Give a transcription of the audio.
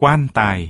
quan tài.